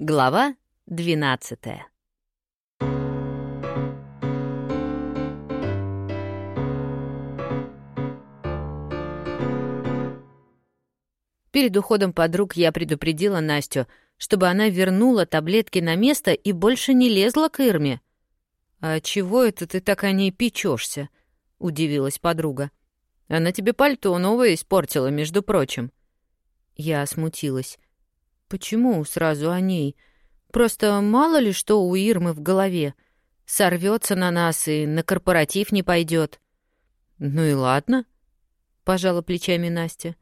Глава двенадцатая. Перед уходом подруг я предупредила Настю, чтобы она вернула таблетки на место и больше не лезла к Ирме. «А чего это ты так о ней печешься? удивилась подруга. «Она тебе пальто новое испортила, между прочим». Я смутилась. «Почему сразу о ней? Просто мало ли что у Ирмы в голове. Сорвется на нас и на корпоратив не пойдет. «Ну и ладно», — пожала плечами Настя.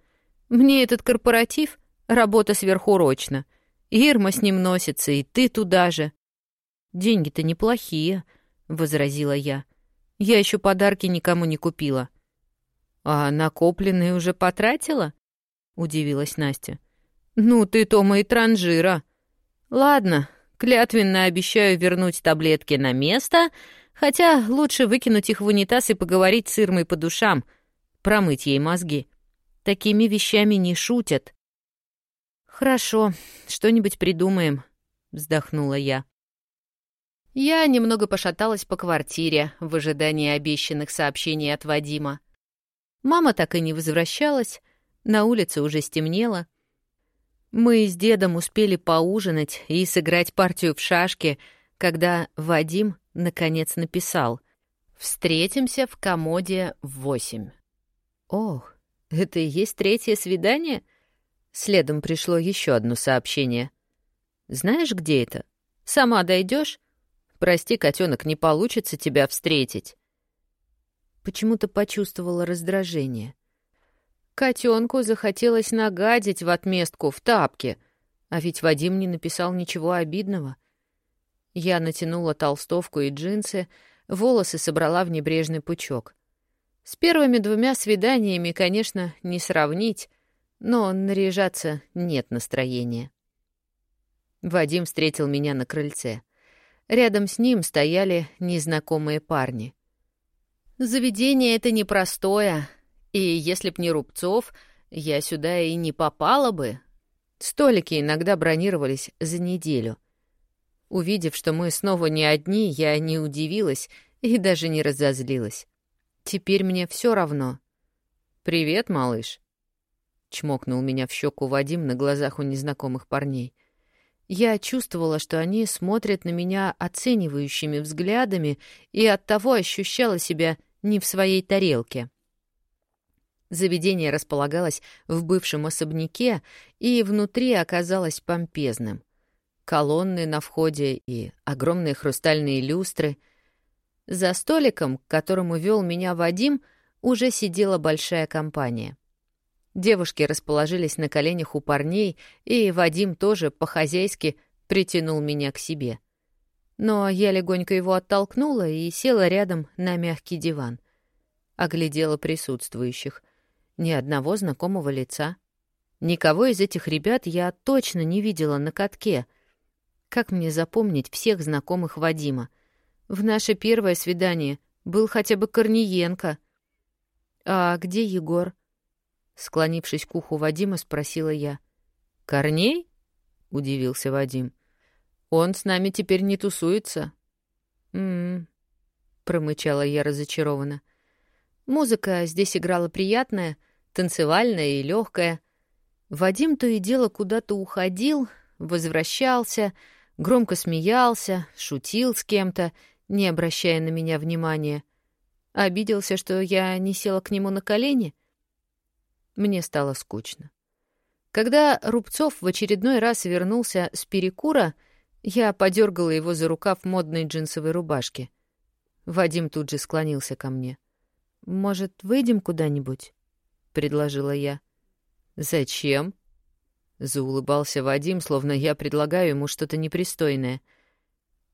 «Мне этот корпоратив — работа сверхурочно. Ирма с ним носится, и ты туда же». «Деньги-то неплохие», — возразила я. «Я еще подарки никому не купила». «А накопленные уже потратила?» — удивилась Настя. «Ну ты, Тома, и транжира. Ладно, клятвенно обещаю вернуть таблетки на место, хотя лучше выкинуть их в унитаз и поговорить с Ирмой по душам, промыть ей мозги. Такими вещами не шутят». «Хорошо, что-нибудь придумаем», — вздохнула я. Я немного пошаталась по квартире в ожидании обещанных сообщений от Вадима. Мама так и не возвращалась, на улице уже стемнело — мы с дедом успели поужинать и сыграть партию в шашки, когда Вадим наконец написал «Встретимся в комоде в восемь». Ох, это и есть третье свидание? Следом пришло еще одно сообщение. «Знаешь, где это? Сама дойдешь? Прости, котенок, не получится тебя встретить». Почему-то почувствовала раздражение — Котенку захотелось нагадить в отместку в тапке, а ведь Вадим не написал ничего обидного. Я натянула толстовку и джинсы, волосы собрала в небрежный пучок. С первыми двумя свиданиями, конечно, не сравнить, но наряжаться нет настроения. Вадим встретил меня на крыльце. Рядом с ним стояли незнакомые парни. Заведение это непростое, и если б не Рубцов, я сюда и не попала бы. Столики иногда бронировались за неделю. Увидев, что мы снова не одни, я не удивилась и даже не разозлилась. Теперь мне все равно. «Привет, малыш», — чмокнул меня в щеку Вадим на глазах у незнакомых парней. Я чувствовала, что они смотрят на меня оценивающими взглядами, и оттого ощущала себя не в своей тарелке. Заведение располагалось в бывшем особняке и внутри оказалось помпезным. Колонны на входе и огромные хрустальные люстры. За столиком, к которому вел меня Вадим, уже сидела большая компания. Девушки расположились на коленях у парней, и Вадим тоже по-хозяйски притянул меня к себе. Но я легонько его оттолкнула и села рядом на мягкий диван. Оглядела присутствующих. Ни одного знакомого лица. Никого из этих ребят я точно не видела на катке. Как мне запомнить всех знакомых Вадима? В наше первое свидание был хотя бы Корниенко. «А где Егор?» Склонившись к уху Вадима, спросила я. «Корней?» — удивился Вадим. «Он с нами теперь не тусуется». «М-м-м», промычала я разочарованно. Музыка здесь играла приятная, танцевальная и легкая. Вадим то и дело куда-то уходил, возвращался, громко смеялся, шутил с кем-то, не обращая на меня внимания. Обиделся, что я не села к нему на колени. Мне стало скучно. Когда Рубцов в очередной раз вернулся с перекура, я подергала его за рукав модной джинсовой рубашки. Вадим тут же склонился ко мне. «Может, выйдем куда-нибудь?» предложила я. «Зачем?» — заулыбался Вадим, словно я предлагаю ему что-то непристойное.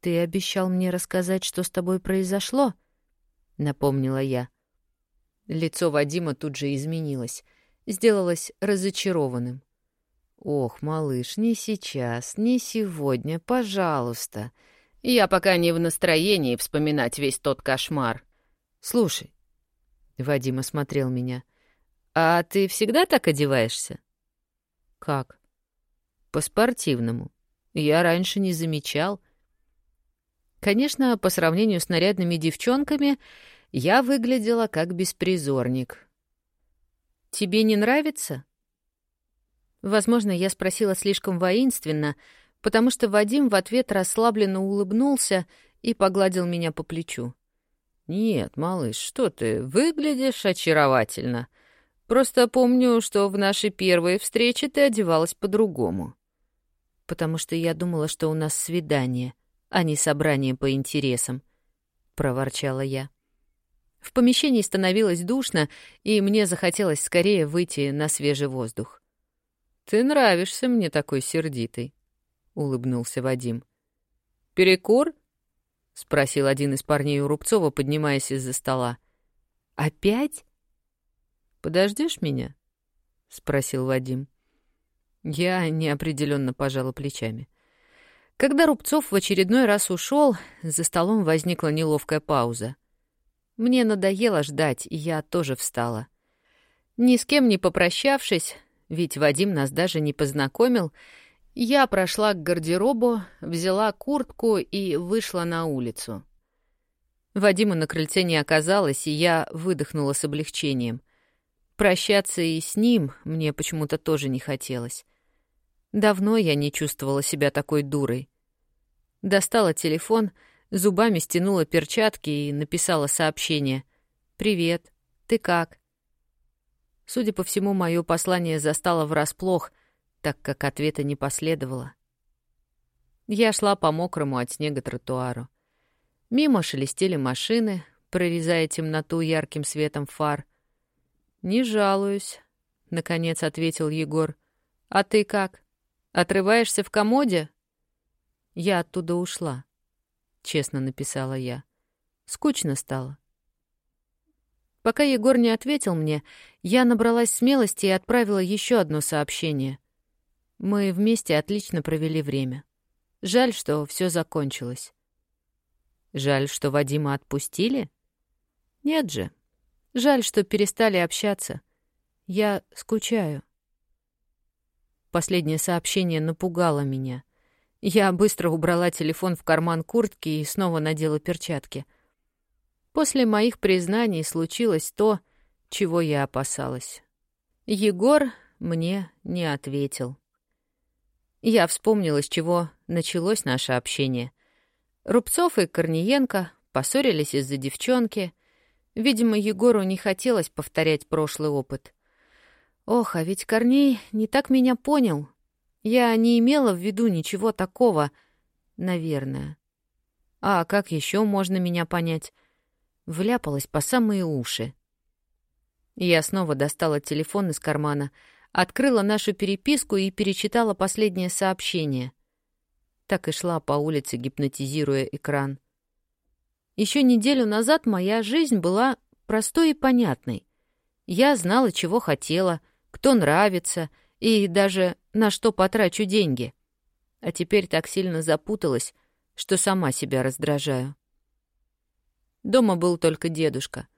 «Ты обещал мне рассказать, что с тобой произошло?» — напомнила я. Лицо Вадима тут же изменилось, сделалось разочарованным. «Ох, малыш, не сейчас, не сегодня, пожалуйста. Я пока не в настроении вспоминать весь тот кошмар. Слушай». Вадим осмотрел меня. «А ты всегда так одеваешься?» «Как?» «По-спортивному. Я раньше не замечал. Конечно, по сравнению с нарядными девчонками, я выглядела как беспризорник. «Тебе не нравится?» Возможно, я спросила слишком воинственно, потому что Вадим в ответ расслабленно улыбнулся и погладил меня по плечу. «Нет, малыш, что ты, выглядишь очаровательно. Просто помню, что в нашей первой встрече ты одевалась по-другому. Потому что я думала, что у нас свидание, а не собрание по интересам», — проворчала я. В помещении становилось душно, и мне захотелось скорее выйти на свежий воздух. «Ты нравишься мне такой сердитый», — улыбнулся Вадим. «Перекур?» — спросил один из парней у Рубцова, поднимаясь из-за стола. «Опять?» «Подождешь меня?» — спросил Вадим. Я неопределенно пожала плечами. Когда Рубцов в очередной раз ушел, за столом возникла неловкая пауза. Мне надоело ждать, и я тоже встала. Ни с кем не попрощавшись, ведь Вадим нас даже не познакомил, я прошла к гардеробу, взяла куртку и вышла на улицу. Вадима на крыльце не оказалось, и я выдохнула с облегчением. Прощаться и с ним мне почему-то тоже не хотелось. Давно я не чувствовала себя такой дурой. Достала телефон, зубами стянула перчатки и написала сообщение. «Привет. Ты как?» Судя по всему, мое послание застало врасплох — так как ответа не последовало. Я шла по мокрому от снега тротуару. Мимо шелестели машины, прорезая темноту ярким светом фар. «Не жалуюсь», — наконец ответил Егор. «А ты как? Отрываешься в комоде?» «Я оттуда ушла», — честно написала я. «Скучно стало». Пока Егор не ответил мне, я набралась смелости и отправила еще одно сообщение. Мы вместе отлично провели время. Жаль, что все закончилось. Жаль, что Вадима отпустили? Нет же. Жаль, что перестали общаться. Я скучаю. Последнее сообщение напугало меня. Я быстро убрала телефон в карман куртки и снова надела перчатки. После моих признаний случилось то, чего я опасалась. Егор мне не ответил. Я вспомнила, с чего началось наше общение. Рубцов и Корниенко поссорились из-за девчонки. Видимо, Егору не хотелось повторять прошлый опыт. Ох, а ведь Корней не так меня понял. Я не имела в виду ничего такого, наверное. А как еще можно меня понять? Вляпалась по самые уши. Я снова достала телефон из кармана — открыла нашу переписку и перечитала последнее сообщение. Так и шла по улице, гипнотизируя экран. Еще неделю назад моя жизнь была простой и понятной. Я знала, чего хотела, кто нравится и даже на что потрачу деньги. А теперь так сильно запуталась, что сама себя раздражаю. Дома был только дедушка.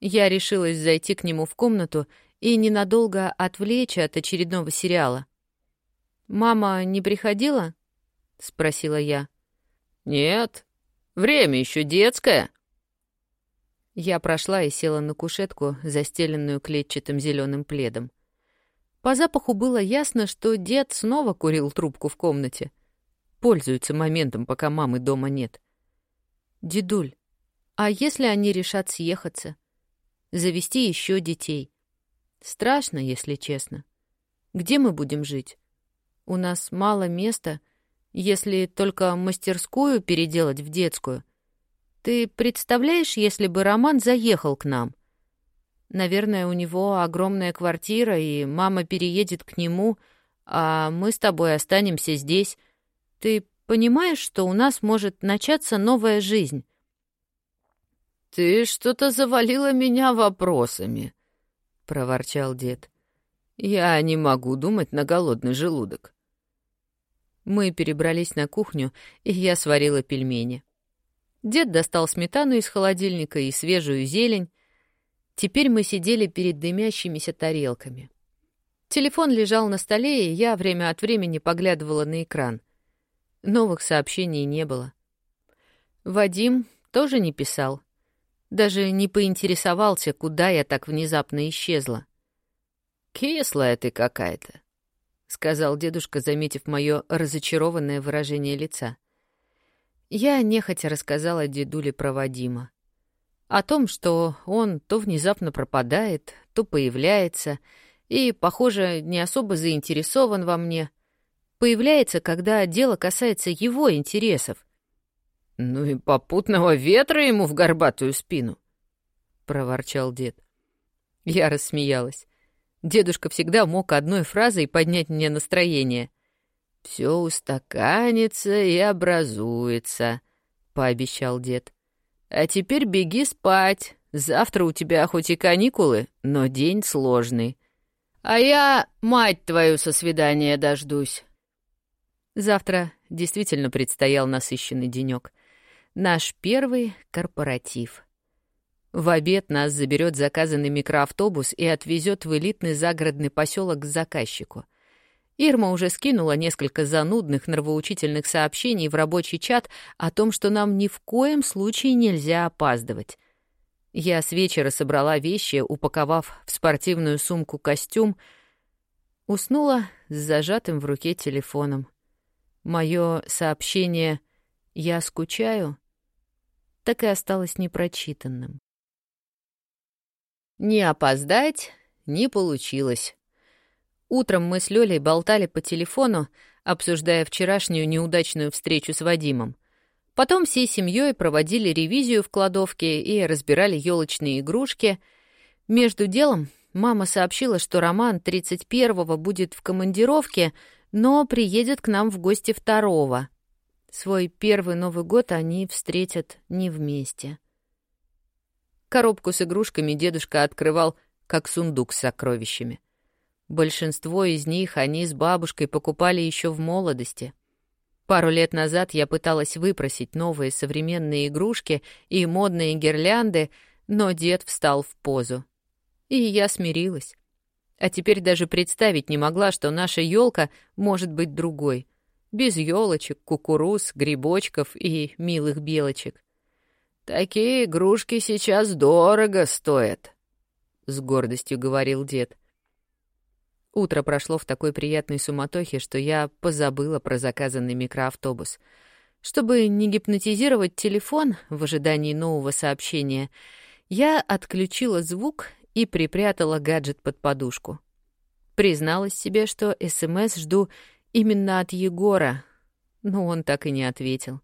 Я решилась зайти к нему в комнату и ненадолго отвлечь от очередного сериала. «Мама не приходила?» — спросила я. «Нет, время еще детское». Я прошла и села на кушетку, застеленную клетчатым зеленым пледом. По запаху было ясно, что дед снова курил трубку в комнате. Пользуется моментом, пока мамы дома нет. «Дедуль, а если они решат съехаться? Завести еще детей?» Страшно, если честно. Где мы будем жить? У нас мало места, если только мастерскую переделать в детскую. Ты представляешь, если бы Роман заехал к нам? Наверное, у него огромная квартира, и мама переедет к нему, а мы с тобой останемся здесь. Ты понимаешь, что у нас может начаться новая жизнь? «Ты что-то завалила меня вопросами», проворчал дед. Я не могу думать на голодный желудок. Мы перебрались на кухню, и я сварила пельмени. Дед достал сметану из холодильника и свежую зелень. Теперь мы сидели перед дымящимися тарелками. Телефон лежал на столе, и я время от времени поглядывала на экран. Новых сообщений не было. Вадим тоже не писал. Даже не поинтересовался, куда я так внезапно исчезла. «Кислая ты какая-то», — сказал дедушка, заметив мое разочарованное выражение лица. Я нехотя рассказала дедуле про Вадима. О том, что он то внезапно пропадает, то появляется, и, похоже, не особо заинтересован во мне. Появляется, когда дело касается его интересов. «Ну и попутного ветра ему в горбатую спину», — проворчал дед. Я рассмеялась. Дедушка всегда мог одной фразой поднять мне настроение. «Все устаканится и образуется», — пообещал дед. «А теперь беги спать. Завтра у тебя хоть и каникулы, но день сложный. А я, мать твою, со свидания дождусь». Завтра действительно предстоял насыщенный денек. Наш первый корпоратив — в обед нас заберет заказанный микроавтобус и отвезет в элитный загородный поселок к заказчику. Ирма уже скинула несколько занудных нравоучительных сообщений в рабочий чат о том, что нам ни в коем случае нельзя опаздывать. Я с вечера собрала вещи, упаковав в спортивную сумку костюм, уснула с зажатым в руке телефоном. Мое сообщение «Я скучаю» так и осталось непрочитанным. Не опоздать не получилось. Утром мы с Лёлей болтали по телефону, обсуждая вчерашнюю неудачную встречу с Вадимом. Потом всей семьей проводили ревизию в кладовке и разбирали елочные игрушки. Между делом мама сообщила, что Роман 31-го будет в командировке, но приедет к нам в гости второго. Свой первый Новый год они встретят не вместе. Коробку с игрушками дедушка открывал, как сундук с сокровищами. Большинство из них они с бабушкой покупали еще в молодости. Пару лет назад я пыталась выпросить новые современные игрушки и модные гирлянды, но дед встал в позу. И я смирилась. А теперь даже представить не могла, что наша елка может быть другой. Без елочек, кукуруз, грибочков и милых белочек. «Такие игрушки сейчас дорого стоят», — с гордостью говорил дед. Утро прошло в такой приятной суматохе, что я позабыла про заказанный микроавтобус. Чтобы не гипнотизировать телефон в ожидании нового сообщения, я отключила звук и припрятала гаджет под подушку. Призналась себе, что СМС жду именно от Егора, но он так и не ответил.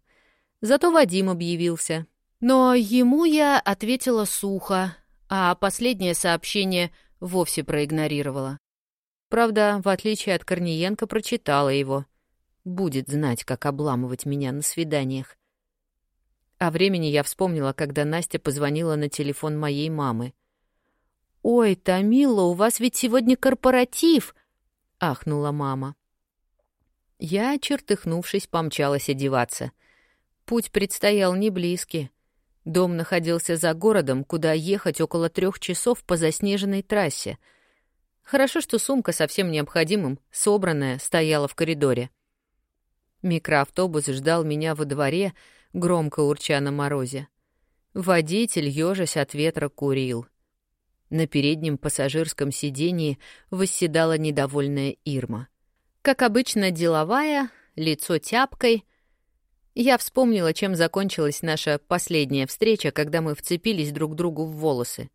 Зато Вадим объявился — но ему я ответила сухо, а последнее сообщение вовсе проигнорировала. Правда, в отличие от Корниенко, прочитала его. Будет знать, как обламывать меня на свиданиях. О времени я вспомнила, когда Настя позвонила на телефон моей мамы. «Ой, Тамила, у вас ведь сегодня корпоратив!» — ахнула мама. Я, чертыхнувшись, помчалась одеваться. Путь предстоял не близкий. Дом находился за городом, куда ехать около трех часов по заснеженной трассе. Хорошо, что сумка со всем необходимым, собранная, стояла в коридоре. Микроавтобус ждал меня во дворе, громко урча на морозе. Водитель, ёжась от ветра, курил. На переднем пассажирском сидении восседала недовольная Ирма. Как обычно, деловая, лицо тяпкой — я вспомнила, чем закончилась наша последняя встреча, когда мы вцепились друг другу в волосы.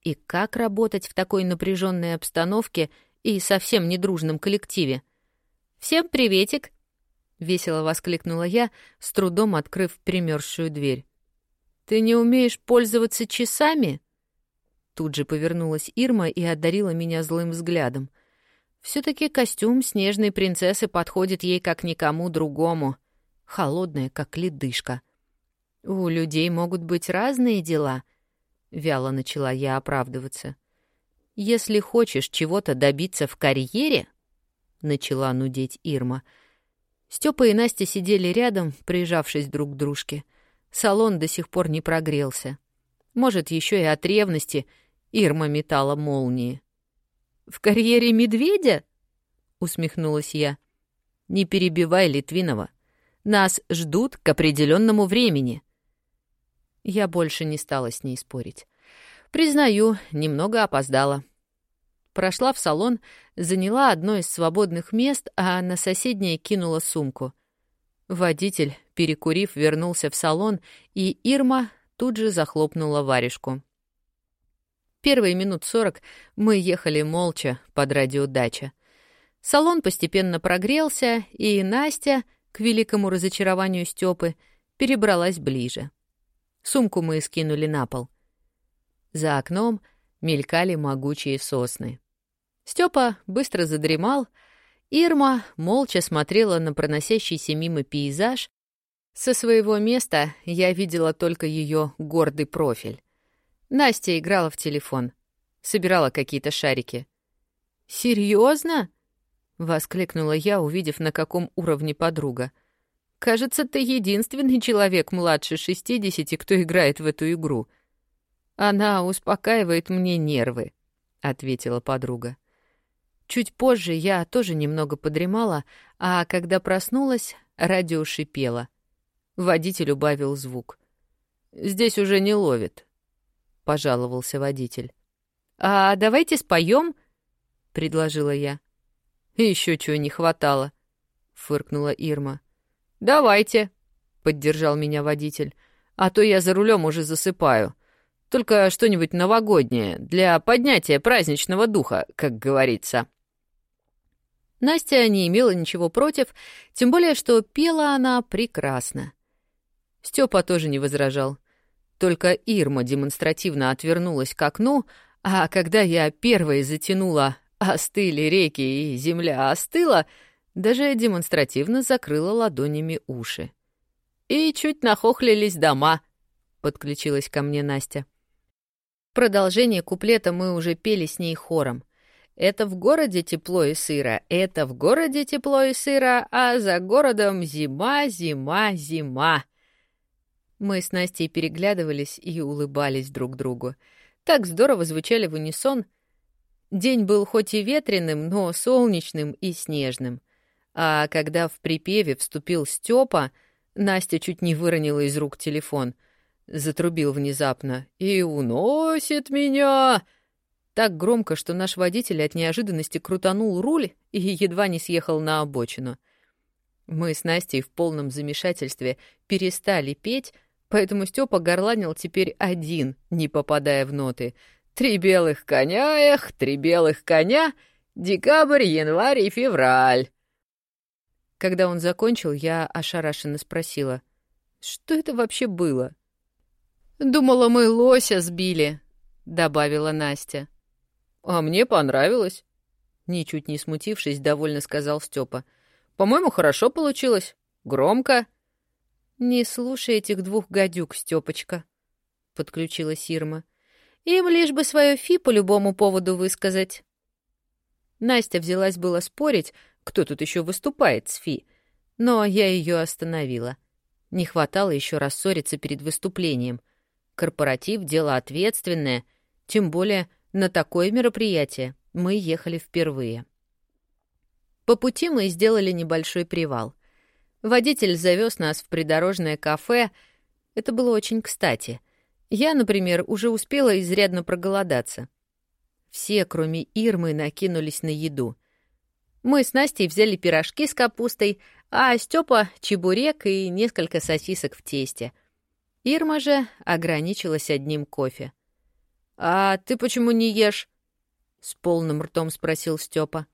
И как работать в такой напряженной обстановке и совсем недружном коллективе? «Всем приветик!» — весело воскликнула я, с трудом открыв примерзшую дверь. «Ты не умеешь пользоваться часами?» Тут же повернулась Ирма и одарила меня злым взглядом. Все таки костюм снежной принцессы подходит ей как никому другому холодная, как ледышка. «У людей могут быть разные дела», — вяло начала я оправдываться. «Если хочешь чего-то добиться в карьере», — начала нудеть Ирма. Степа и Настя сидели рядом, прижавшись друг к дружке. Салон до сих пор не прогрелся. Может, еще и от ревности Ирма метала молнии. «В карьере медведя?» — усмехнулась я. «Не перебивай Литвинова», Нас ждут к определенному времени. Я больше не стала с ней спорить. Признаю, немного опоздала. Прошла в салон, заняла одно из свободных мест, а на соседнее кинула сумку. Водитель, перекурив, вернулся в салон, и Ирма тут же захлопнула варежку. Первые минут сорок мы ехали молча под радиодача. Салон постепенно прогрелся, и Настя, к великому разочарованию Стёпы, перебралась ближе. Сумку мы скинули на пол. За окном мелькали могучие сосны. Степа быстро задремал, Ирма молча смотрела на проносящийся мимо пейзаж. Со своего места я видела только ее гордый профиль. Настя играла в телефон, собирала какие-то шарики. «Серьезно?» — воскликнула я, увидев, на каком уровне подруга. «Кажется, ты единственный человек младше шестидесяти, кто играет в эту игру». «Она успокаивает мне нервы», — ответила подруга. Чуть позже я тоже немного подремала, а когда проснулась, радио шипело. Водитель убавил звук. «Здесь уже не ловит», — пожаловался водитель. «А давайте споем, предложила я. Еще чего не хватало», — фыркнула Ирма. «Давайте», — поддержал меня водитель, «а то я за рулем уже засыпаю. Только что-нибудь новогоднее, для поднятия праздничного духа, как говорится». Настя не имела ничего против, тем более, что пела она прекрасно. Степа тоже не возражал. Только Ирма демонстративно отвернулась к окну, а когда я первой затянула «Остыли реки и земля остыла», даже демонстративно закрыла ладонями уши. «И чуть нахохлились дома», — подключилась ко мне Настя. Продолжение куплета мы уже пели с ней хором. Это в городе тепло и сыро, это в городе тепло и сыро, а за городом зима, зима, зима. Мы с Настей переглядывались и улыбались друг другу. Так здорово звучали в унисон. День был хоть и ветреным, но солнечным и снежным. А когда в припеве вступил Степа, Настя чуть не выронила из рук телефон — затрубил внезапно. «И уносит меня!» Так громко, что наш водитель от неожиданности крутанул руль и едва не съехал на обочину. Мы с Настей в полном замешательстве перестали петь, поэтому Степа горланил теперь один, не попадая в ноты. «Три белых коня, эх, три белых коня, декабрь, январь и февраль». Когда он закончил, я ошарашенно спросила, «Что это вообще было?» «Думала, мы лося сбили», — добавила Настя. «А мне понравилось», — ничуть не смутившись, довольно сказал Степа. «По-моему, хорошо получилось. Громко». «Не слушай этих двух гадюк, Степочка», — подключила Сирма. «Им лишь бы свое фи по любому поводу высказать». Настя взялась было спорить, кто тут еще выступает с фи, но я ее остановила. Не хватало еще рассориться перед выступлением — Корпоратив — дело ответственное, тем более на такое мероприятие мы ехали впервые. По пути мы сделали небольшой привал. Водитель завез нас в придорожное кафе. Это было очень кстати. Я, например, уже успела изрядно проголодаться. Все, кроме Ирмы, накинулись на еду. Мы с Настей взяли пирожки с капустой, а Степа — чебурек и несколько сосисок в тесте — Ирма же ограничилась одним кофе. «А ты почему не ешь?» — с полным ртом спросил Степа.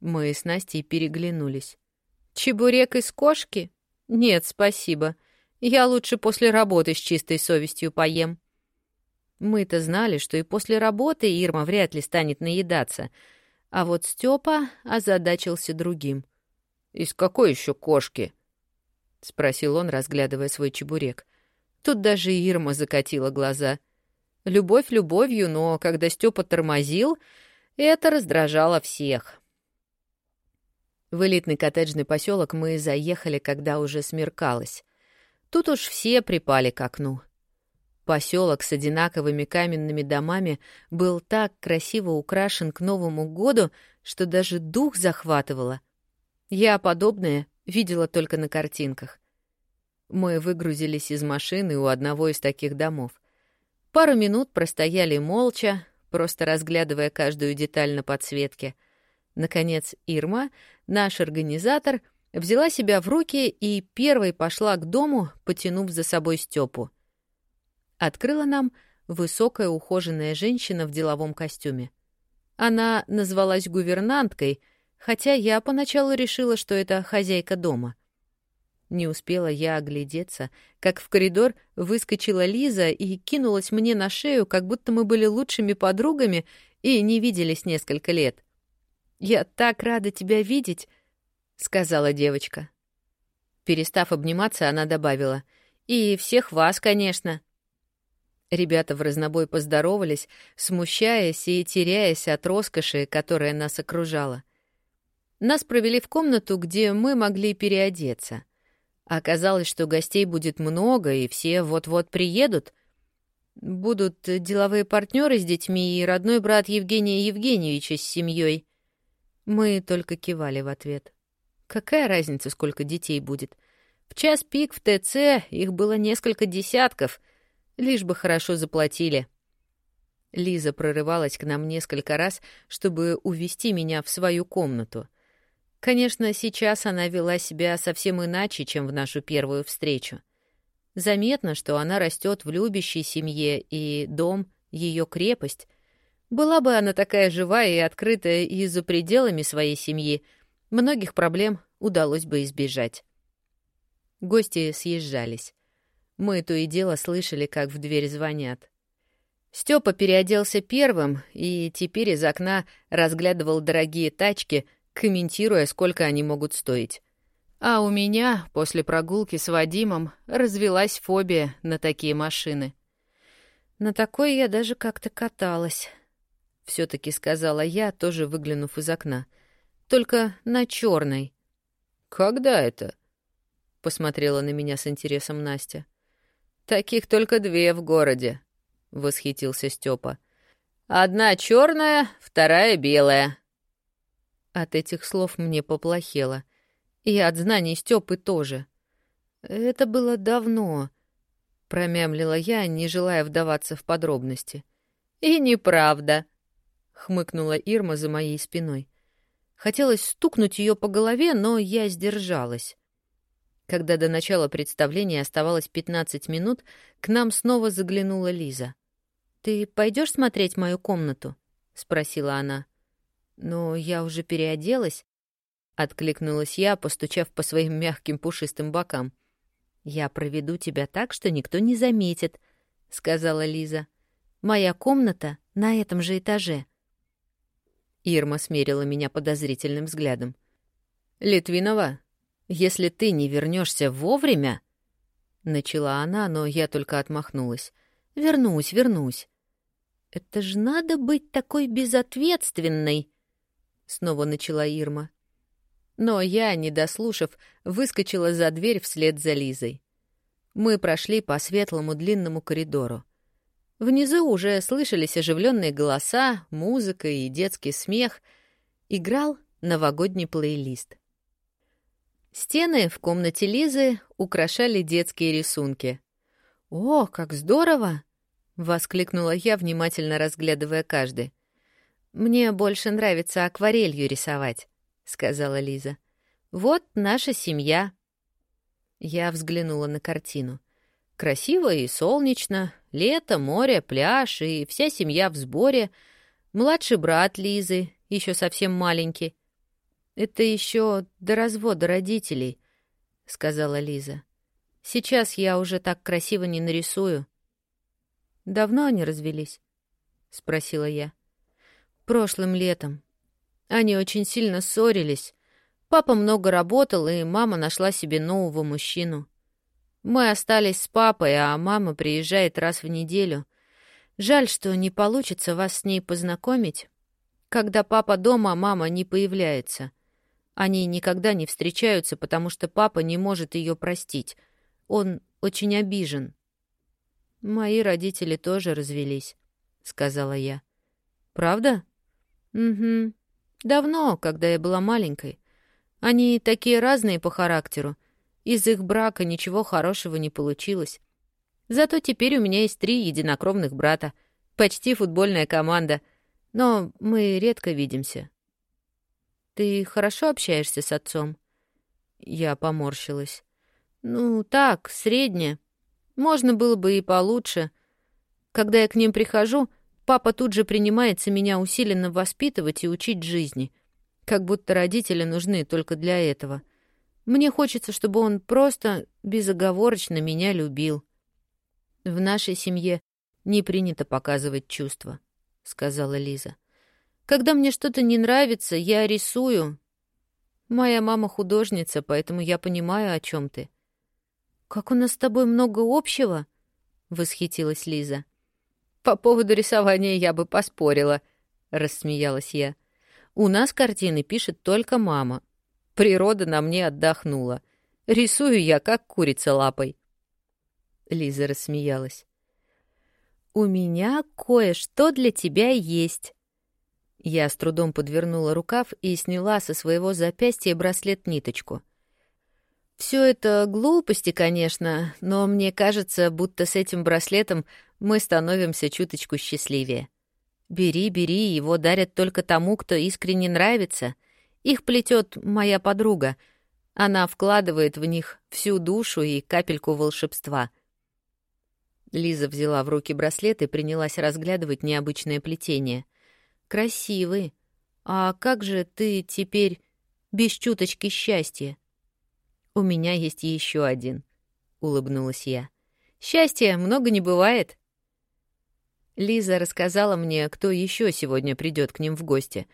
Мы с Настей переглянулись. «Чебурек из кошки? Нет, спасибо. Я лучше после работы с чистой совестью поем». Мы-то знали, что и после работы Ирма вряд ли станет наедаться, а вот Степа озадачился другим. «Из какой еще кошки?» — спросил он, разглядывая свой чебурек. Тут даже Ирма закатила глаза. Любовь любовью, но когда Степа тормозил, это раздражало всех. В элитный коттеджный поселок мы заехали, когда уже смеркалось. Тут уж все припали к окну. Поселок с одинаковыми каменными домами был так красиво украшен к Новому году, что даже дух захватывало. Я подобное видела только на картинках. Мы выгрузились из машины у одного из таких домов. Пару минут простояли молча, просто разглядывая каждую деталь на подсветке. Наконец Ирма, наш организатор, взяла себя в руки и первой пошла к дому, потянув за собой Степу. Открыла нам высокая ухоженная женщина в деловом костюме. Она назвалась гувернанткой, хотя я поначалу решила, что это хозяйка дома — не успела я оглядеться, как в коридор выскочила Лиза и кинулась мне на шею, как будто мы были лучшими подругами и не виделись несколько лет. «Я так рада тебя видеть», — сказала девочка. Перестав обниматься, она добавила. «И всех вас, конечно». Ребята в разнобой поздоровались, смущаясь и теряясь от роскоши, которая нас окружала. Нас провели в комнату, где мы могли переодеться — Оказалось, что гостей будет много, и все вот-вот приедут. Будут деловые партнеры с детьми и родной брат Евгения Евгеньевича с семьей. Мы только кивали в ответ. Какая разница, сколько детей будет? В час пик в ТЦ их было несколько десятков, лишь бы хорошо заплатили. Лиза прорывалась к нам несколько раз, чтобы увести меня в свою комнату — Конечно, сейчас она вела себя совсем иначе, чем в нашу первую встречу. Заметно, что она растет в любящей семье, и дом — ее крепость. Была бы она такая живая и открытая и за пределами своей семьи, многих проблем удалось бы избежать. Гости съезжались. Мы то и дело слышали, как в дверь звонят. Степа переоделся первым и теперь из окна разглядывал дорогие тачки — комментируя, сколько они могут стоить. А у меня после прогулки с Вадимом развелась фобия на такие машины. На такой я даже как-то каталась. Все таки сказала я, тоже выглянув из окна. Только на черной. «Когда это?» — посмотрела на меня с интересом Настя. «Таких только две в городе», — восхитился Степа. «Одна черная, вторая белая», от этих слов мне поплохело. И от знаний Стёпы тоже. Это было давно, — промямлила я, не желая вдаваться в подробности. «И неправда», — хмыкнула Ирма за моей спиной. Хотелось стукнуть ее по голове, но я сдержалась. Когда до начала представления оставалось пятнадцать минут, к нам снова заглянула Лиза. «Ты пойдешь смотреть мою комнату?» — спросила она. «Но я уже переоделась», — откликнулась я, постучав по своим мягким пушистым бокам. «Я проведу тебя так, что никто не заметит», — сказала Лиза. «Моя комната на этом же этаже». Ирма смерила меня подозрительным взглядом. «Литвинова, если ты не вернешься вовремя...» Начала она, но я только отмахнулась. «Вернусь, вернусь». «Это ж надо быть такой безответственной!» — снова начала Ирма. Но я, не дослушав, выскочила за дверь вслед за Лизой. Мы прошли по светлому длинному коридору. Внизу уже слышались оживленные голоса, музыка и детский смех. Играл новогодний плейлист. Стены в комнате Лизы украшали детские рисунки. «О, как здорово!» — воскликнула я, внимательно разглядывая каждый. «Мне больше нравится акварелью рисовать», — сказала Лиза. «Вот наша семья». Я взглянула на картину. Красиво и солнечно, лето, море, пляж и вся семья в сборе. Младший брат Лизы, еще совсем маленький. «Это еще до развода родителей», — сказала Лиза. «Сейчас я уже так красиво не нарисую». «Давно они развелись?» — спросила я прошлым летом. Они очень сильно ссорились. Папа много работал, и мама нашла себе нового мужчину. Мы остались с папой, а мама приезжает раз в неделю. Жаль, что не получится вас с ней познакомить. Когда папа дома, мама не появляется. Они никогда не встречаются, потому что папа не может ее простить. Он очень обижен. «Мои родители тоже развелись», — сказала я. «Правда?» «Угу. Давно, когда я была маленькой. Они такие разные по характеру. Из их брака ничего хорошего не получилось. Зато теперь у меня есть три единокровных брата. Почти футбольная команда. Но мы редко видимся. Ты хорошо общаешься с отцом? Я поморщилась. Ну, так, средне. Можно было бы и получше. Когда я к ним прихожу, папа тут же принимается меня усиленно воспитывать и учить жизни. Как будто родители нужны только для этого. Мне хочется, чтобы он просто безоговорочно меня любил. В нашей семье не принято показывать чувства, сказала Лиза. Когда мне что-то не нравится, я рисую. Моя мама художница, поэтому я понимаю, о чем ты. Как у нас с тобой много общего, восхитилась Лиза. По поводу рисования я бы поспорила, рассмеялась я. У нас картины пишет только мама. Природа на мне отдохнула. Рисую я как курица лапой. Лиза рассмеялась. У меня кое-что для тебя есть, я с трудом подвернула рукав и сняла со своего запястья браслет-ниточку. Все это глупости, конечно, но мне кажется, будто с этим браслетом мы становимся чуточку счастливее. Бери, бери, его дарят только тому, кто искренне нравится. Их плетет моя подруга. Она вкладывает в них всю душу и капельку волшебства. Лиза взяла в руки браслет и принялась разглядывать необычное плетение — Красивый. А как же ты теперь без чуточки счастья? У меня есть еще один, улыбнулась я. Счастья много не бывает. Лиза рассказала мне, кто еще сегодня придет к ним в гости,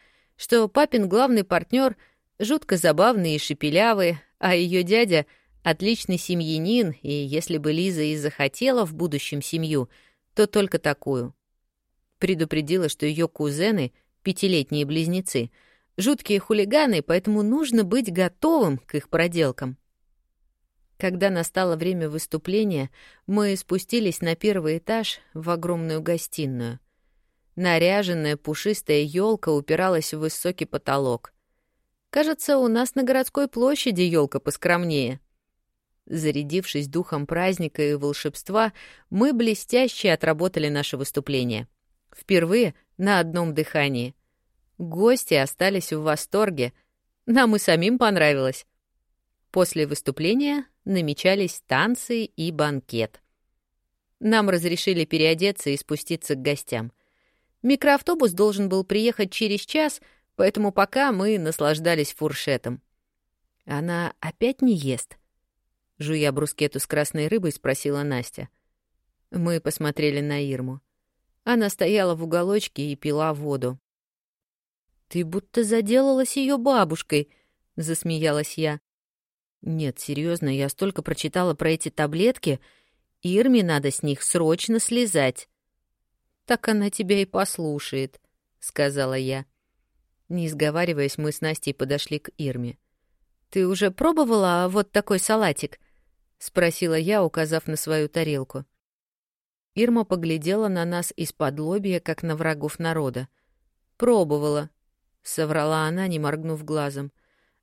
что папин главный партнер жутко забавный и шепелявый, а ее дядя — отличный семьянин, и если бы Лиза и захотела в будущем семью, то только такую предупредила, что ее кузены, пятилетние близнецы, жуткие хулиганы, поэтому нужно быть готовым к их проделкам. Когда настало время выступления, мы спустились на первый этаж в огромную гостиную. Наряженная пушистая елка упиралась в высокий потолок. Кажется, у нас на городской площади елка поскромнее. Зарядившись духом праздника и волшебства, мы блестяще отработали наше выступление — Впервые на одном дыхании. Гости остались в восторге. Нам и самим понравилось. После выступления намечались танцы и банкет. Нам разрешили переодеться и спуститься к гостям. Микроавтобус должен был приехать через час, поэтому пока мы наслаждались фуршетом. Она опять не ест? Жуя брускету с красной рыбой, спросила Настя. Мы посмотрели на Ирму. Она стояла в уголочке и пила воду. «Ты будто заделалась ее бабушкой», — засмеялась я. «Нет, серьезно, я столько прочитала про эти таблетки. Ирме надо с них срочно слезать». «Так она тебя и послушает», — сказала я. Не сговариваясь, мы с Настей подошли к Ирме. «Ты уже пробовала вот такой салатик?» — спросила я, указав на свою тарелку. Ирма поглядела на нас из-под лобья, как на врагов народа. «Пробовала», — соврала она, не моргнув глазом.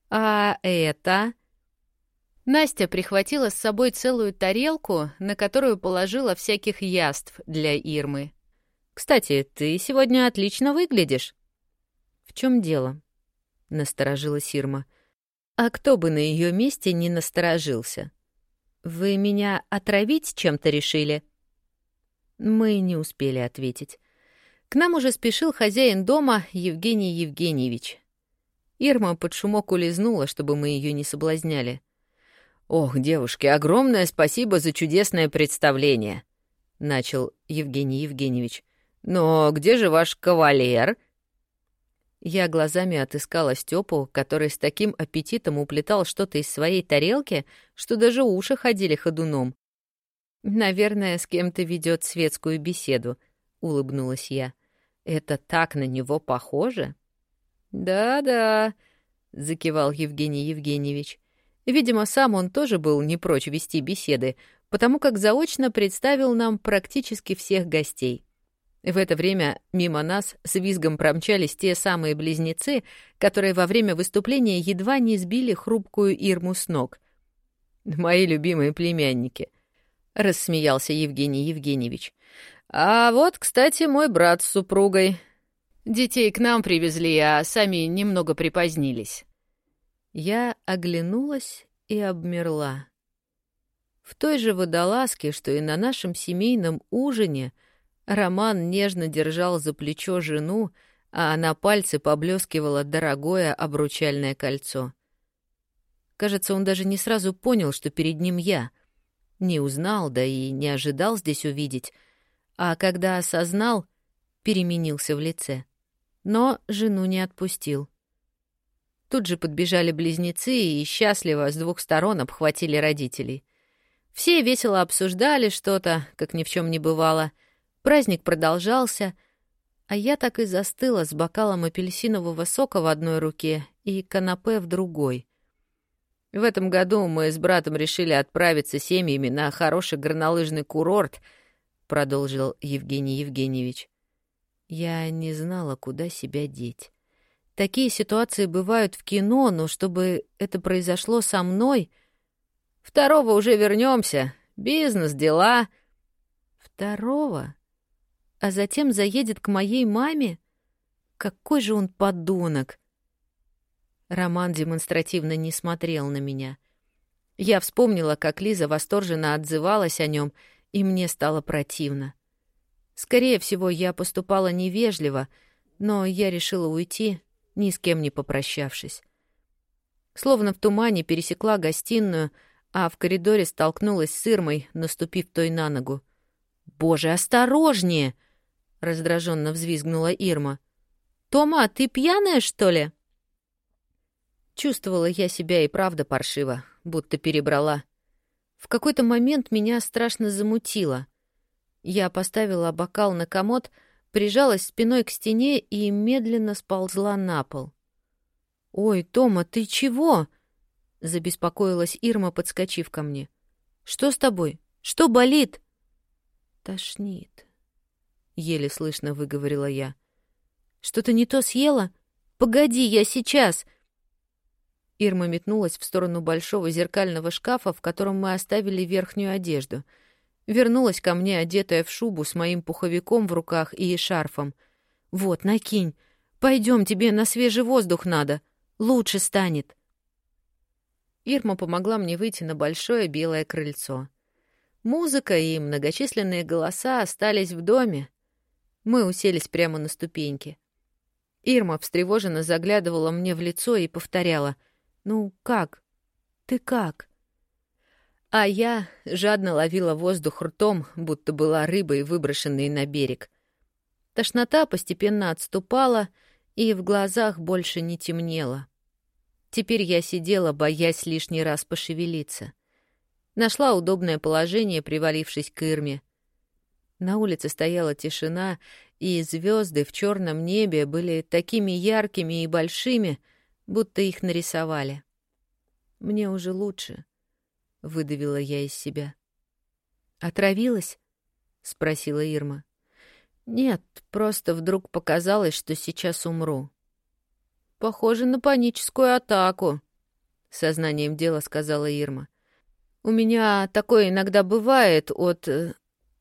«А это...» Настя прихватила с собой целую тарелку, на которую положила всяких яств для Ирмы. «Кстати, ты сегодня отлично выглядишь». «В чем дело?» — насторожилась Ирма. «А кто бы на ее месте не насторожился? Вы меня отравить чем-то решили?» Мы не успели ответить. К нам уже спешил хозяин дома Евгений Евгеньевич. Ирма под шумок улизнула, чтобы мы ее не соблазняли. «Ох, девушки, огромное спасибо за чудесное представление!» — начал Евгений Евгеньевич. «Но где же ваш кавалер?» Я глазами отыскала Степу, который с таким аппетитом уплетал что-то из своей тарелки, что даже уши ходили ходуном. Наверное, с кем-то ведет светскую беседу, улыбнулась я. Это так на него похоже? Да-да, закивал Евгений Евгеньевич. Видимо, сам он тоже был не прочь вести беседы, потому как заочно представил нам практически всех гостей. В это время мимо нас с визгом промчались те самые близнецы, которые во время выступления едва не сбили хрупкую Ирму с ног. «Мои любимые племянники», — рассмеялся Евгений Евгеньевич. «А вот, кстати, мой брат с супругой. Детей к нам привезли, а сами немного припозднились». Я оглянулась и обмерла. В той же водолазке, что и на нашем семейном ужине — Роман нежно держал за плечо жену, а на пальце поблескивало дорогое обручальное кольцо. Кажется, он даже не сразу понял, что перед ним я. Не узнал, да и не ожидал здесь увидеть. А когда осознал, переменился в лице. Но жену не отпустил. Тут же подбежали близнецы и счастливо с двух сторон обхватили родителей. Все весело обсуждали что-то, как ни в чем не бывало — Праздник продолжался, а я так и застыла с бокалом апельсинового сока в одной руке и канапе в другой. В этом году мы с братом решили отправиться семьями на хороший горнолыжный курорт, продолжил Евгений Евгеньевич. Я не знала, куда себя деть. Такие ситуации бывают в кино, но чтобы это произошло со мной... Второго уже вернемся. Бизнес, дела. Второго? А затем заедет к моей маме? Какой же он подонок! Роман демонстративно не смотрел на меня. Я вспомнила, как Лиза восторженно отзывалась о нем, и мне стало противно. Скорее всего, я поступала невежливо, но я решила уйти, ни с кем не попрощавшись. Словно в тумане пересекла гостиную, а в коридоре столкнулась с Ирмой, наступив той на ногу. «Боже, осторожнее!» — раздраженно взвизгнула Ирма. «Тома, ты пьяная, что ли?» Чувствовала я себя и правда паршиво, будто перебрала. В какой-то момент меня страшно замутило. Я поставила бокал на комод, прижалась спиной к стене и медленно сползла на пол. «Ой, Тома, ты чего?» — забеспокоилась Ирма, подскочив ко мне. «Что с тобой? Что болит?» «Тошнит», еле слышно выговорила я. Что-то не то съела? Погоди, я сейчас. Ирма метнулась в сторону большого зеркального шкафа, в котором мы оставили верхнюю одежду. Вернулась ко мне, одетая в шубу с моим пуховиком в руках и шарфом. Вот, накинь. Пойдем, тебе на свежий воздух надо. Лучше станет. Ирма помогла мне выйти на большое белое крыльцо. Музыка и многочисленные голоса остались в доме, мы уселись прямо на ступеньки. Ирма встревоженно заглядывала мне в лицо и повторяла «Ну, как? Ты как?» А я жадно ловила воздух ртом, будто была рыбой, выброшенной на берег. Тошнота постепенно отступала, и в глазах больше не темнело. Теперь я сидела, боясь лишний раз пошевелиться. Нашла удобное положение, привалившись к Ирме. На улице стояла тишина, и звезды в черном небе были такими яркими и большими, будто их нарисовали. «Мне уже лучше», — выдавила я из себя. «Отравилась?» — спросила Ирма. «Нет, просто вдруг показалось, что сейчас умру». «Похоже на паническую атаку», — сознанием дела сказала Ирма. «У меня такое иногда бывает от э,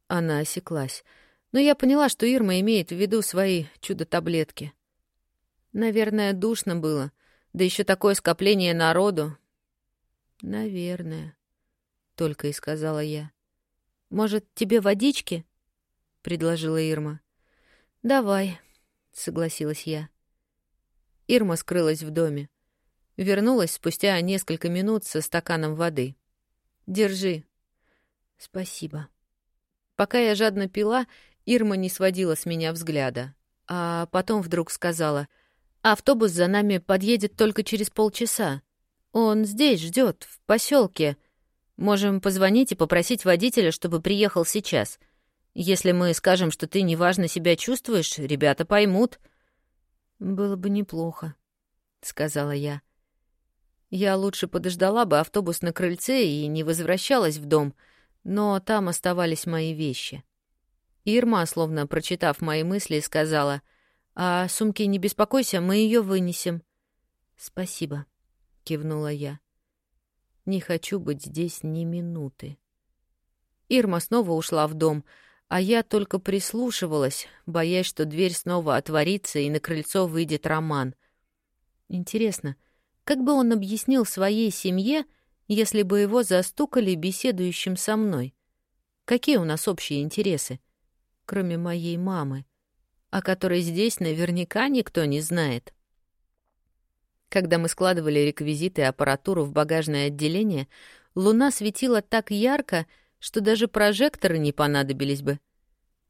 она осеклась. Но я поняла, что Ирма имеет в виду свои чудо-таблетки. Наверное, душно было. Да еще такое скопление народу. Наверное, только и сказала я. Может, тебе водички? предложила Ирма. Давай, согласилась я. Ирма скрылась в доме. Вернулась спустя несколько минут со стаканом воды. Держи. Спасибо. Пока я жадно пила, Ирма не сводила с меня взгляда. А потом вдруг сказала, «Автобус за нами подъедет только через полчаса. Он здесь ждет, в поселке. Можем позвонить и попросить водителя, чтобы приехал сейчас. Если мы скажем, что ты неважно себя чувствуешь, ребята поймут». «Было бы неплохо», — сказала я. Я лучше подождала бы автобус на крыльце и не возвращалась в дом — но там оставались мои вещи. Ирма, словно прочитав мои мысли, сказала, «А сумки не беспокойся, мы ее вынесем». «Спасибо», — кивнула я. «Не хочу быть здесь ни минуты». Ирма снова ушла в дом, а я только прислушивалась, боясь, что дверь снова отворится и на крыльцо выйдет Роман. Интересно, как бы он объяснил своей семье, если бы его застукали беседующим со мной? Какие у нас общие интересы? Кроме моей мамы, о которой здесь наверняка никто не знает. Когда мы складывали реквизиты и аппаратуру в багажное отделение, луна светила так ярко, что даже прожекторы не понадобились бы.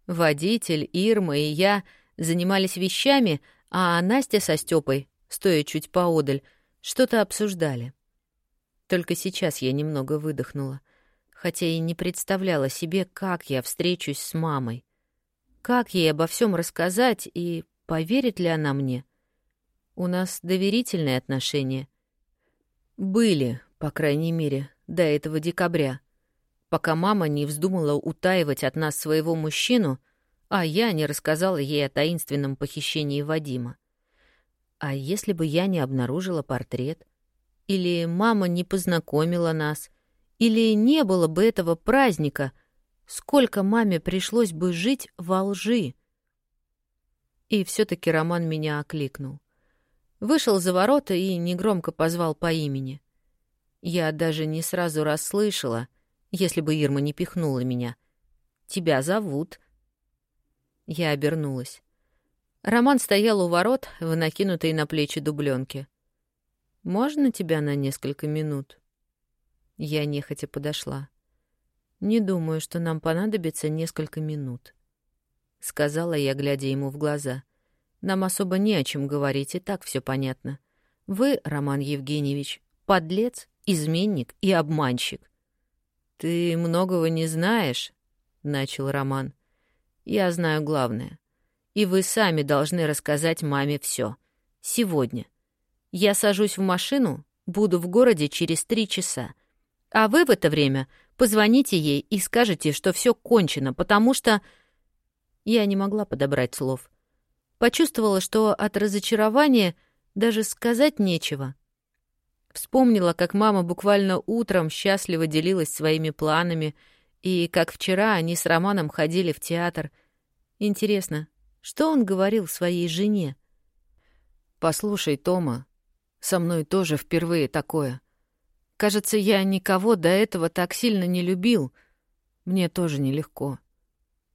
Водитель, Ирма и я занимались вещами, а Настя со Стёпой, стоя чуть поодаль, что-то обсуждали. Только сейчас я немного выдохнула хотя и не представляла себе, как я встречусь с мамой. Как ей обо всем рассказать и поверит ли она мне? У нас доверительные отношения. Были, по крайней мере, до этого декабря, пока мама не вздумала утаивать от нас своего мужчину, а я не рассказала ей о таинственном похищении Вадима. А если бы я не обнаружила портрет? Или мама не познакомила нас — или не было бы этого праздника, сколько маме пришлось бы жить во лжи. И все таки Роман меня окликнул. Вышел за ворота и негромко позвал по имени. Я даже не сразу расслышала, если бы Ирма не пихнула меня. «Тебя зовут». Я обернулась. Роман стоял у ворот в накинутой на плечи дубленке. «Можно тебя на несколько минут?» Я нехотя подошла. «Не думаю, что нам понадобится несколько минут», — сказала я, глядя ему в глаза. «Нам особо не о чем говорить, и так все понятно. Вы, Роман Евгеньевич, подлец, изменник и обманщик». «Ты многого не знаешь», — начал Роман. «Я знаю главное. И вы сами должны рассказать маме все. Сегодня. Я сажусь в машину, буду в городе через три часа. А вы в это время позвоните ей и скажете, что все кончено, потому что... Я не могла подобрать слов. Почувствовала, что от разочарования даже сказать нечего. Вспомнила, как мама буквально утром счастливо делилась своими планами, и как вчера они с Романом ходили в театр. Интересно, что он говорил своей жене? «Послушай, Тома, со мной тоже впервые такое», Кажется, я никого до этого так сильно не любил. Мне тоже нелегко.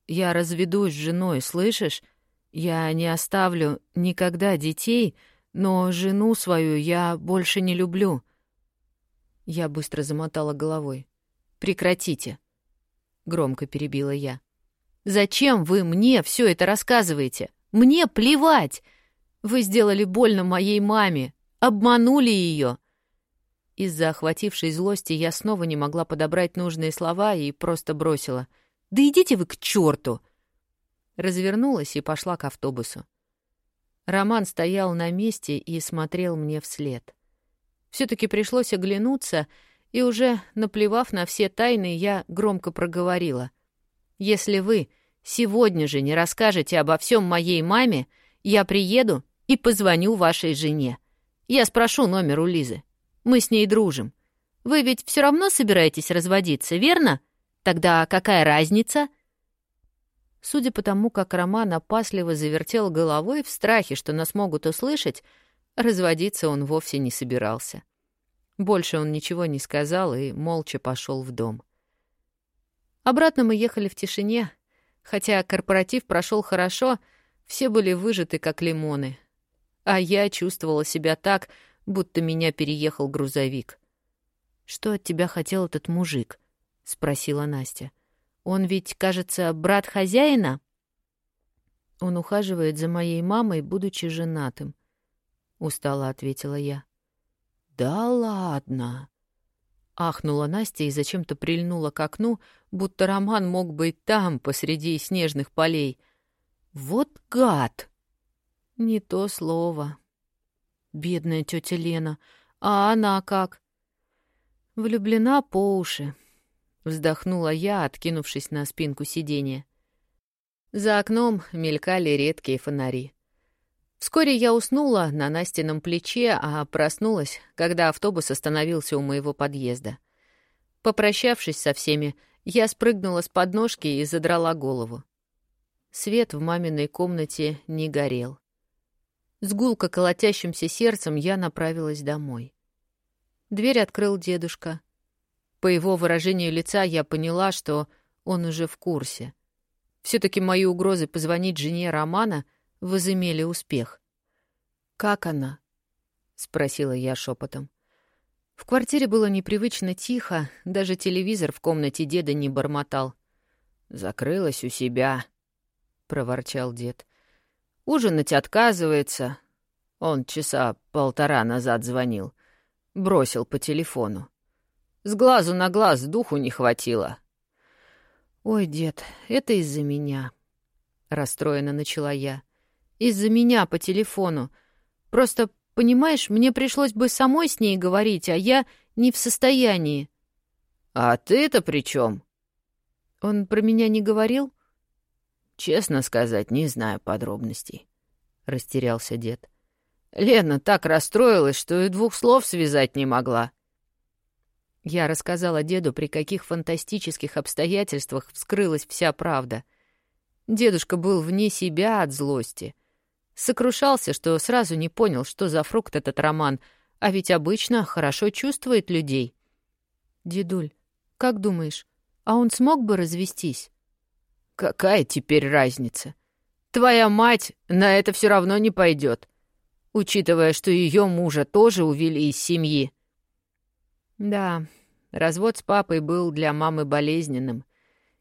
Я разведусь с женой, слышишь? Я не оставлю никогда детей, но жену свою я больше не люблю. Я быстро замотала головой. Прекратите, громко перебила я. Зачем вы мне все это рассказываете? Мне плевать. Вы сделали больно моей маме, обманули ее. Из-за охватившей злости я снова не могла подобрать нужные слова и просто бросила. «Да идите вы к черту!» Развернулась и пошла к автобусу. Роман стоял на месте и смотрел мне вслед. все таки пришлось оглянуться, и уже, наплевав на все тайны, я громко проговорила. «Если вы сегодня же не расскажете обо всем моей маме, я приеду и позвоню вашей жене. Я спрошу номер у Лизы. Мы с ней дружим. Вы ведь все равно собираетесь разводиться, верно? Тогда какая разница?» Судя по тому, как Роман опасливо завертел головой в страхе, что нас могут услышать, разводиться он вовсе не собирался. Больше он ничего не сказал и молча пошел в дом. Обратно мы ехали в тишине, хотя корпоратив прошел хорошо, все были выжаты, как лимоны. А я чувствовала себя так, будто меня переехал грузовик. «Что от тебя хотел этот мужик?» — спросила Настя. «Он ведь, кажется, брат хозяина?» «Он ухаживает за моей мамой, будучи женатым», — устало ответила я. «Да ладно!» Ахнула Настя и зачем-то прильнула к окну, будто Роман мог быть там, посреди снежных полей. «Вот гад!» «Не то слово», Бедная тетя Лена. А она как? Влюблена по уши. Вздохнула я, откинувшись на спинку сиденья. За окном мелькали редкие фонари. Вскоре я уснула на Настином плече, а проснулась, когда автобус остановился у моего подъезда. Попрощавшись со всеми, я спрыгнула с подножки и задрала голову. Свет в маминой комнате не горел. С гулко колотящимся сердцем я направилась домой. Дверь открыл дедушка. По его выражению лица я поняла, что он уже в курсе. все таки мои угрозы позвонить жене Романа возымели успех. «Как она?» — спросила я шепотом. В квартире было непривычно тихо, даже телевизор в комнате деда не бормотал. «Закрылась у себя», — проворчал дед. «Ужинать отказывается. Он часа полтора назад звонил. Бросил по телефону. С глазу на глаз духу не хватило». «Ой, дед, это из-за меня», — расстроенно начала я. «Из-за меня по телефону. Просто Понимаешь, мне пришлось бы самой с ней говорить, а я не в состоянии. А ты-то при чем? Он про меня не говорил? Честно сказать, не знаю подробностей. Растерялся дед. Лена так расстроилась, что и двух слов связать не могла. Я рассказала деду, при каких фантастических обстоятельствах вскрылась вся правда. Дедушка был вне себя от злости — Сокрушался, что сразу не понял, что за фрукт этот роман, а ведь обычно хорошо чувствует людей. «Дедуль, как думаешь, а он смог бы развестись?» «Какая теперь разница? Твоя мать на это все равно не пойдет, учитывая, что ее мужа тоже увели из семьи». Да, развод с папой был для мамы болезненным.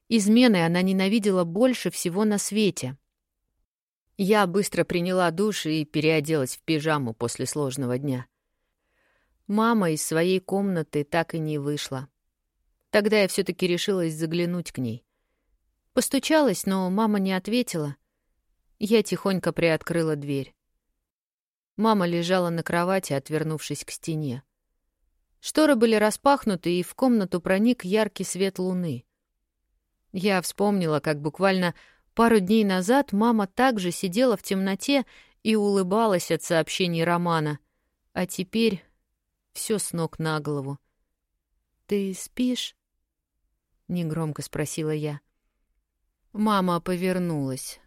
Измены она ненавидела больше всего на свете — я быстро приняла душ и переоделась в пижаму после сложного дня. Мама из своей комнаты так и не вышла. Тогда я все таки решилась заглянуть к ней. Постучалась, но мама не ответила. Я тихонько приоткрыла дверь. Мама лежала на кровати, отвернувшись к стене. Шторы были распахнуты, и в комнату проник яркий свет луны. Я вспомнила, как буквально Пару дней назад мама также сидела в темноте и улыбалась от сообщений Романа. А теперь все с ног на голову. «Ты спишь?» — негромко спросила я. Мама повернулась.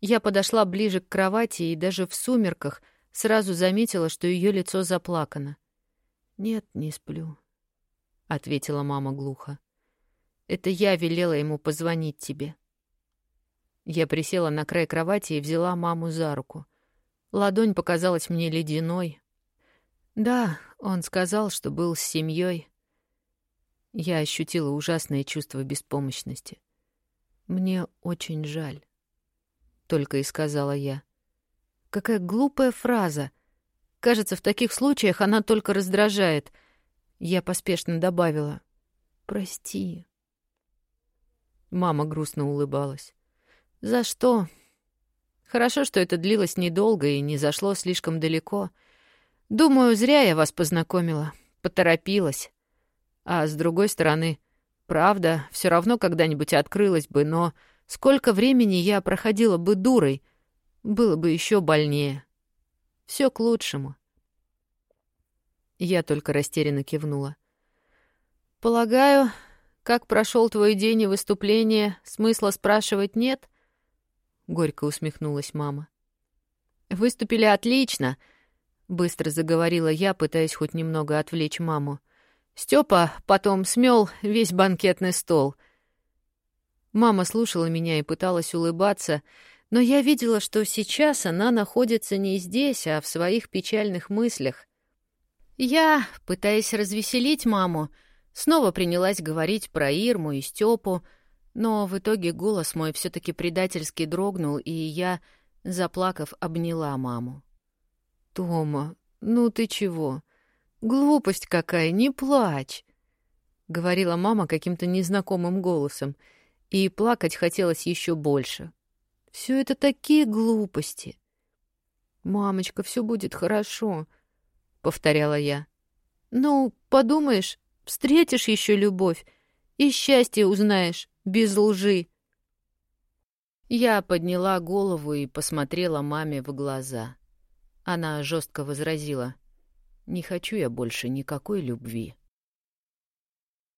Я подошла ближе к кровати и даже в сумерках сразу заметила, что ее лицо заплакано. «Нет, не сплю», — ответила мама глухо. «Это я велела ему позвонить тебе». Я присела на край кровати и взяла маму за руку. Ладонь показалась мне ледяной. Да, он сказал, что был с семьей. Я ощутила ужасное чувство беспомощности. «Мне очень жаль», — только и сказала я. Какая глупая фраза. Кажется, в таких случаях она только раздражает. Я поспешно добавила. «Прости». Мама грустно улыбалась. За что? Хорошо, что это длилось недолго и не зашло слишком далеко. Думаю, зря я вас познакомила, поторопилась. А с другой стороны, правда, все равно когда-нибудь открылась бы, но сколько времени я проходила бы дурой, было бы еще больнее. Все к лучшему. Я только растерянно кивнула. Полагаю, как прошел твой день и выступление, смысла спрашивать нет —— горько усмехнулась мама. «Выступили отлично», — быстро заговорила я, пытаясь хоть немного отвлечь маму. Степа потом смел весь банкетный стол. Мама слушала меня и пыталась улыбаться, но я видела, что сейчас она находится не здесь, а в своих печальных мыслях. Я, пытаясь развеселить маму, снова принялась говорить про Ирму и Степу, но в итоге голос мой все таки предательски дрогнул, и я, заплакав, обняла маму. «Тома, ну ты чего? Глупость какая, не плачь!» — говорила мама каким-то незнакомым голосом, и плакать хотелось еще больше. Все это такие глупости. «Мамочка, все будет хорошо», — повторяла я. «Ну, подумаешь, встретишь еще любовь и счастье узнаешь без лжи. Я подняла голову и посмотрела маме в глаза. Она жестко возразила. «Не хочу я больше никакой любви».